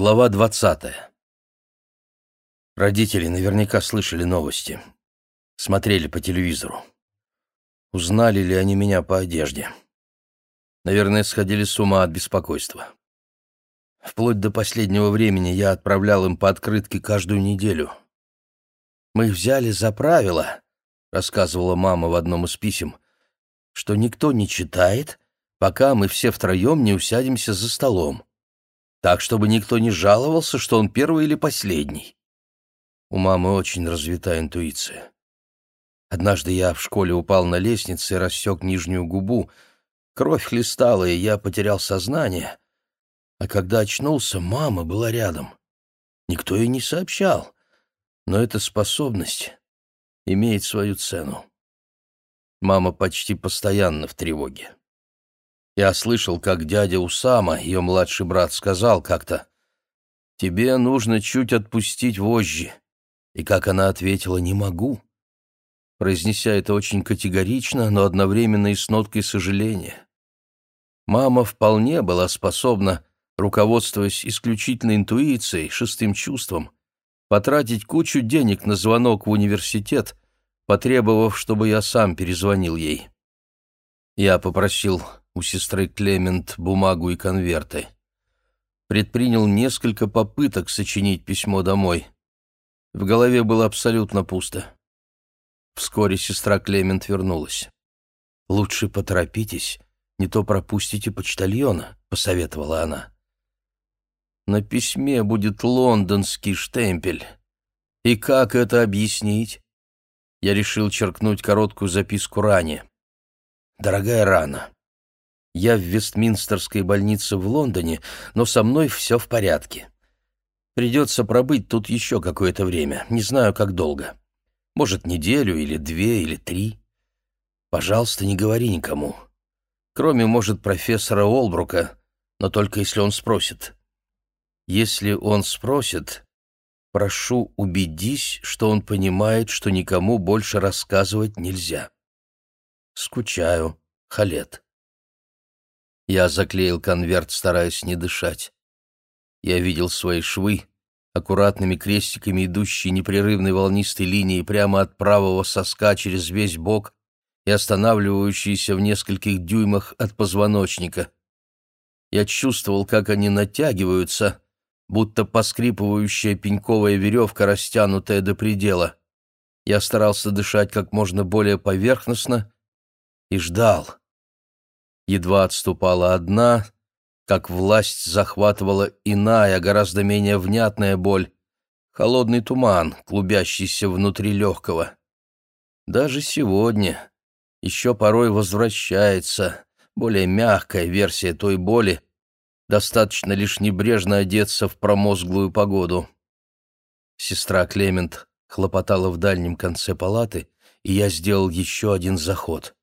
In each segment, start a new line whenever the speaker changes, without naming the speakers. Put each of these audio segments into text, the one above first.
Глава двадцатая. Родители наверняка слышали новости. Смотрели по телевизору. Узнали ли они меня по одежде? Наверное, сходили с ума от беспокойства. Вплоть до последнего времени я отправлял им по открытке каждую неделю. «Мы взяли за правило», — рассказывала мама в одном из писем, «что никто не читает, пока мы все втроем не усядемся за столом так, чтобы никто не жаловался, что он первый или последний. У мамы очень развита интуиция. Однажды я в школе упал на лестнице и рассек нижнюю губу. Кровь хлестала, и я потерял сознание. А когда очнулся, мама была рядом. Никто ей не сообщал. Но эта способность имеет свою цену. Мама почти постоянно в тревоге. Я слышал, как дядя Усама, ее младший брат, сказал как-то, «Тебе нужно чуть отпустить вожжи». И как она ответила, «Не могу», произнеся это очень категорично, но одновременно и с ноткой сожаления. Мама вполне была способна, руководствуясь исключительно интуицией, шестым чувством, потратить кучу денег на звонок в университет, потребовав, чтобы я сам перезвонил ей. Я попросил у сестры Клемент бумагу и конверты. Предпринял несколько попыток сочинить письмо домой. В голове было абсолютно пусто. Вскоре сестра Клемент вернулась. «Лучше поторопитесь, не то пропустите почтальона», — посоветовала она. «На письме будет лондонский штемпель. И как это объяснить?» Я решил черкнуть короткую записку ранее. «Дорогая Рана, я в Вестминстерской больнице в Лондоне, но со мной все в порядке. Придется пробыть тут еще какое-то время, не знаю, как долго. Может, неделю или две или три. Пожалуйста, не говори никому. Кроме, может, профессора Олбрука, но только если он спросит. Если он спросит, прошу, убедись, что он понимает, что никому больше рассказывать нельзя. Скучаю, Халет. Я заклеил конверт, стараясь не дышать. Я видел свои швы, аккуратными крестиками, идущие непрерывной волнистой линией прямо от правого соска через весь бок и останавливающиеся в нескольких дюймах от позвоночника. Я чувствовал, как они натягиваются, будто поскрипывающая пеньковая веревка, растянутая до предела. Я старался дышать как можно более поверхностно и ждал едва отступала одна, как власть захватывала иная, гораздо менее внятная боль, холодный туман, клубящийся внутри легкого. Даже сегодня еще порой возвращается более мягкая версия той боли, достаточно лишь небрежно одеться в промозглую погоду. Сестра Клемент хлопотала в дальнем конце палаты, и я сделал еще один заход.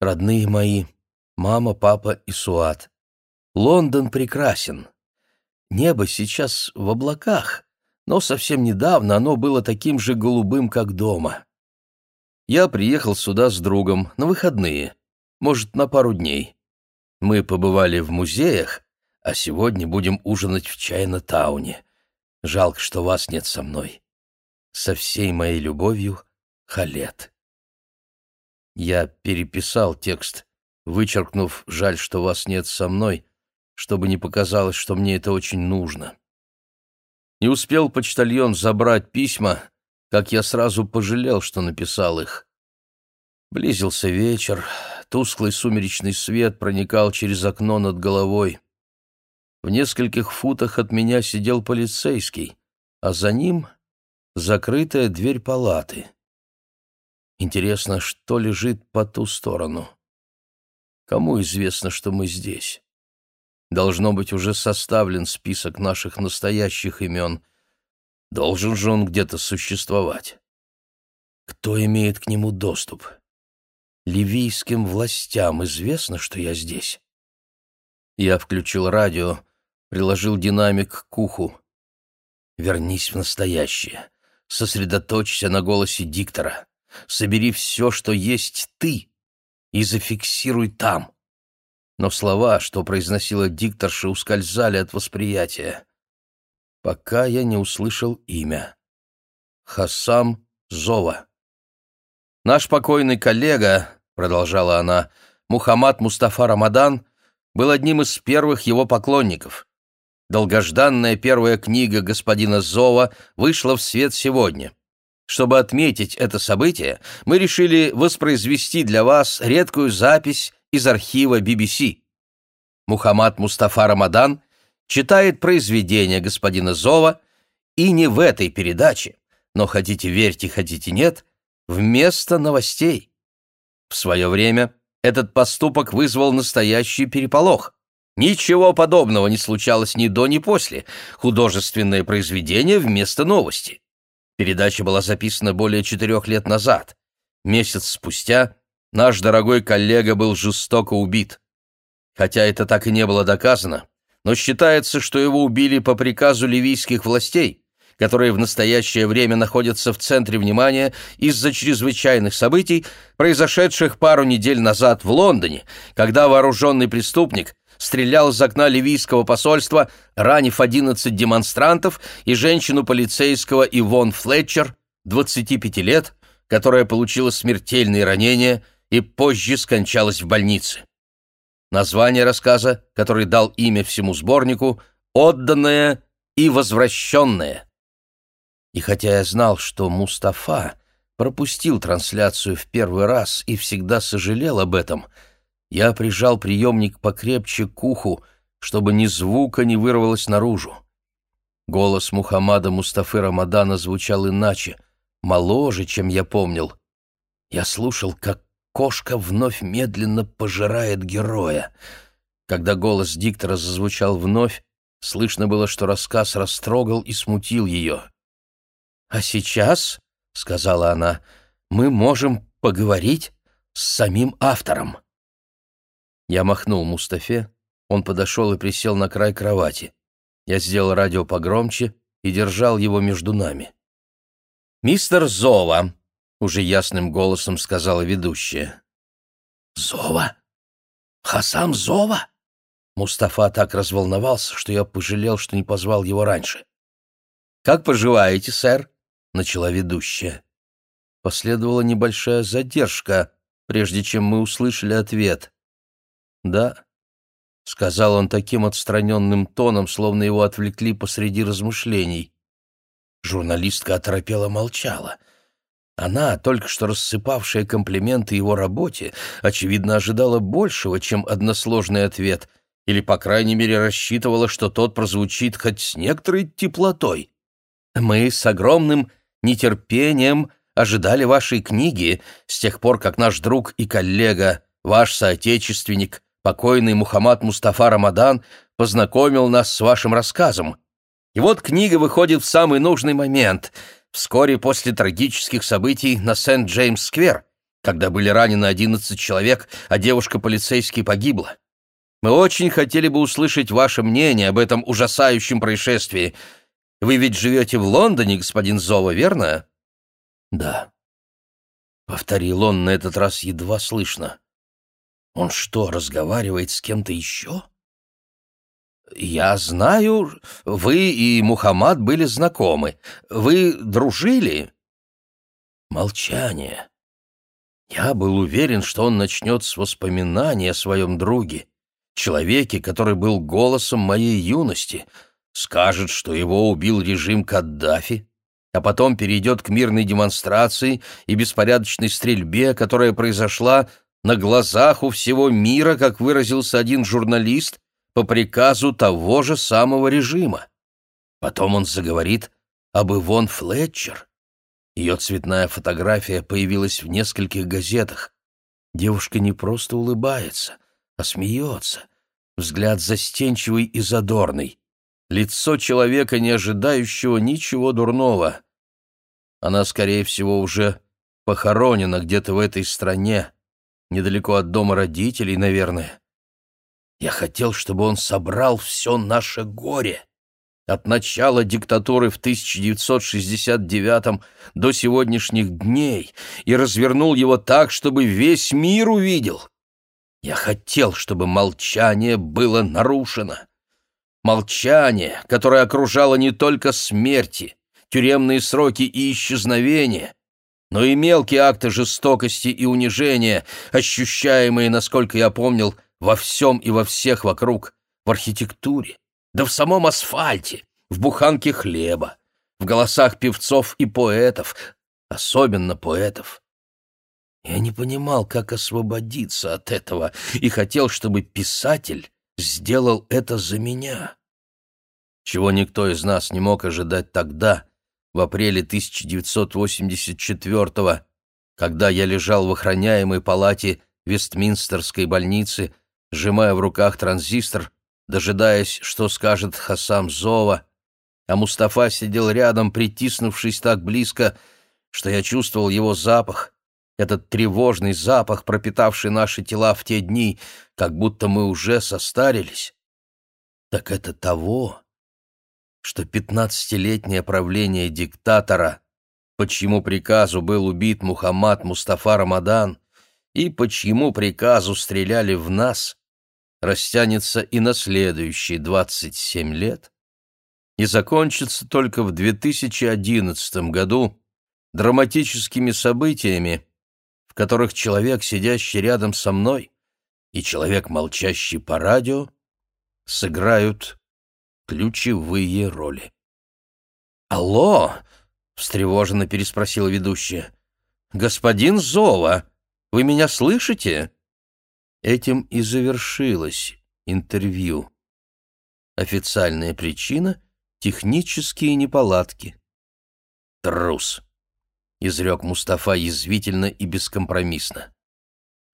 Родные мои, мама, папа и Суат. Лондон прекрасен. Небо сейчас в облаках, но совсем недавно оно было таким же голубым, как дома. Я приехал сюда с другом на выходные, может, на пару дней. Мы побывали в музеях, а сегодня будем ужинать в Чайна-тауне. Жалко, что вас нет со мной. Со всей моей любовью, Халет. Я переписал текст, вычеркнув «жаль, что вас нет со мной», чтобы не показалось, что мне это очень нужно. Не успел почтальон забрать письма, как я сразу пожалел, что написал их. Близился вечер, тусклый сумеречный свет проникал через окно над головой. В нескольких футах от меня сидел полицейский, а за ним закрытая дверь палаты. Интересно, что лежит по ту сторону? Кому известно, что мы здесь? Должно быть, уже составлен список наших настоящих имен. Должен же он где-то существовать. Кто имеет к нему доступ? Ливийским властям известно, что я здесь. Я включил радио, приложил динамик к уху. Вернись в настоящее. Сосредоточься на голосе диктора. Собери все, что есть ты, и зафиксируй там. но слова, что произносила дикторша, ускользали от восприятия. Пока я не услышал имя. Хасам Зова. «Наш покойный коллега», — продолжала она, — «Мухаммад Мустафа Рамадан был одним из первых его поклонников. Долгожданная первая книга господина Зова вышла в свет сегодня. Чтобы отметить это событие, мы решили воспроизвести для вас редкую запись из архива BBC. Мухаммад Мустафа Рамадан читает произведение господина Зова, и не в этой передаче, но хотите верьте, хотите нет, вместо новостей. В свое время этот поступок вызвал настоящий переполох. Ничего подобного не случалось ни до, ни после. Художественное произведение вместо новости. Передача была записана более четырех лет назад. Месяц спустя наш дорогой коллега был жестоко убит. Хотя это так и не было доказано, но считается, что его убили по приказу ливийских властей, которые в настоящее время находятся в центре внимания из-за чрезвычайных событий, произошедших пару недель назад в Лондоне, когда вооруженный преступник стрелял из окна ливийского посольства, ранив 11 демонстрантов и женщину полицейского Ивон Флетчер, 25 лет, которая получила смертельные ранения и позже скончалась в больнице. Название рассказа, который дал имя всему сборнику, «Отданное и возвращенное». И хотя я знал, что Мустафа пропустил трансляцию в первый раз и всегда сожалел об этом, я прижал приемник покрепче к уху, чтобы ни звука не вырвалось наружу. Голос Мухаммада Мустафы Рамадана звучал иначе, моложе, чем я помнил. Я слушал, как кошка вновь медленно пожирает героя. Когда голос диктора зазвучал вновь, слышно было, что рассказ растрогал и смутил ее. «А сейчас, — сказала она, — мы можем поговорить с самим автором». Я махнул Мустафе, он подошел и присел на край кровати. Я сделал радио погромче и держал его между нами. «Мистер Зова», — уже ясным голосом сказала ведущая. «Зова? Хасам Зова?» Мустафа так разволновался, что я пожалел, что не позвал его раньше. «Как поживаете, сэр?» — начала ведущая. Последовала небольшая задержка, прежде чем мы услышали ответ. «Да», — сказал он таким отстраненным тоном, словно его отвлекли посреди размышлений. Журналистка оторопела молчала. Она, только что рассыпавшая комплименты его работе, очевидно, ожидала большего, чем односложный ответ, или, по крайней мере, рассчитывала, что тот прозвучит хоть с некоторой теплотой. «Мы с огромным нетерпением ожидали вашей книги с тех пор, как наш друг и коллега, ваш соотечественник, покойный Мухаммад Мустафа Рамадан, познакомил нас с вашим рассказом. И вот книга выходит в самый нужный момент, вскоре после трагических событий на Сент-Джеймс-сквер, когда были ранены 11 человек, а девушка-полицейский погибла. Мы очень хотели бы услышать ваше мнение об этом ужасающем происшествии — вы ведь живете в Лондоне, господин Зова, верно?» «Да», — повторил он на этот раз едва слышно. «Он что, разговаривает с кем-то еще?» «Я знаю, вы и Мухаммад были знакомы. Вы дружили?» Молчание. Я был уверен, что он начнет с воспоминаний о своем друге, человеке, который был голосом моей юности — скажет, что его убил режим Каддафи, а потом перейдет к мирной демонстрации и беспорядочной стрельбе, которая произошла на глазах у всего мира, как выразился один журналист, по приказу того же самого режима. Потом он заговорит об Ивон Флетчер. Ее цветная фотография появилась в нескольких газетах. Девушка не просто улыбается, а смеется. Взгляд застенчивый и задорный лицо человека, не ожидающего ничего дурного. Она, скорее всего, уже похоронена где-то в этой стране, недалеко от дома родителей, наверное. Я хотел, чтобы он собрал все наше горе. От начала диктатуры в 1969 до сегодняшних дней и развернул его так, чтобы весь мир увидел. Я хотел, чтобы молчание было нарушено. Молчание, которое окружало не только смерти, тюремные сроки и исчезновения, но и мелкие акты жестокости и унижения, ощущаемые, насколько я помнил, во всем и во всех вокруг, в архитектуре, да в самом асфальте, в буханке хлеба, в голосах певцов и поэтов, особенно поэтов. Я не понимал, как освободиться от этого, и хотел, чтобы писатель сделал это за меня. Чего никто из нас не мог ожидать тогда, в апреле 1984 когда я лежал в охраняемой палате Вестминстерской больницы, сжимая в руках транзистор, дожидаясь, что скажет Хасам Зова, а Мустафа сидел рядом, притиснувшись так близко, что я чувствовал его запах, этот тревожный запах, пропитавший наши тела в те дни, как будто мы уже состарились. Так это того, что пятнадцатилетнее правление диктатора, по чьему приказу был убит Мухаммад Мустафа Рамадан и по чьему приказу стреляли в нас, растянется и на следующие двадцать семь лет и закончится только в 2011 году драматическими событиями, в которых человек, сидящий рядом со мной, и человек, молчащий по радио, сыграют ключевые роли. «Алло!» — встревоженно переспросила ведущая. «Господин Зова, вы меня слышите?» Этим и завершилось интервью. Официальная причина — технические неполадки. «Трус!» — изрек Мустафа язвительно и бескомпромиссно.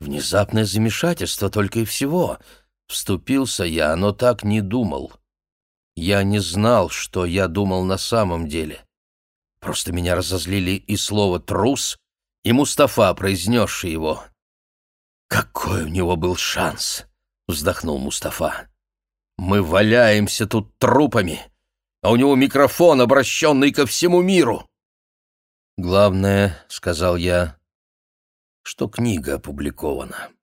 «Внезапное замешательство только и всего. Вступился я, но так не думал. Я не знал, что я думал на самом деле. Просто меня разозлили и слово «трус», и Мустафа, произнесший его. «Какой у него был шанс!» — вздохнул Мустафа. «Мы валяемся тут трупами, а у него микрофон, обращенный ко всему миру!» «Главное, — сказал я, — что книга опубликована.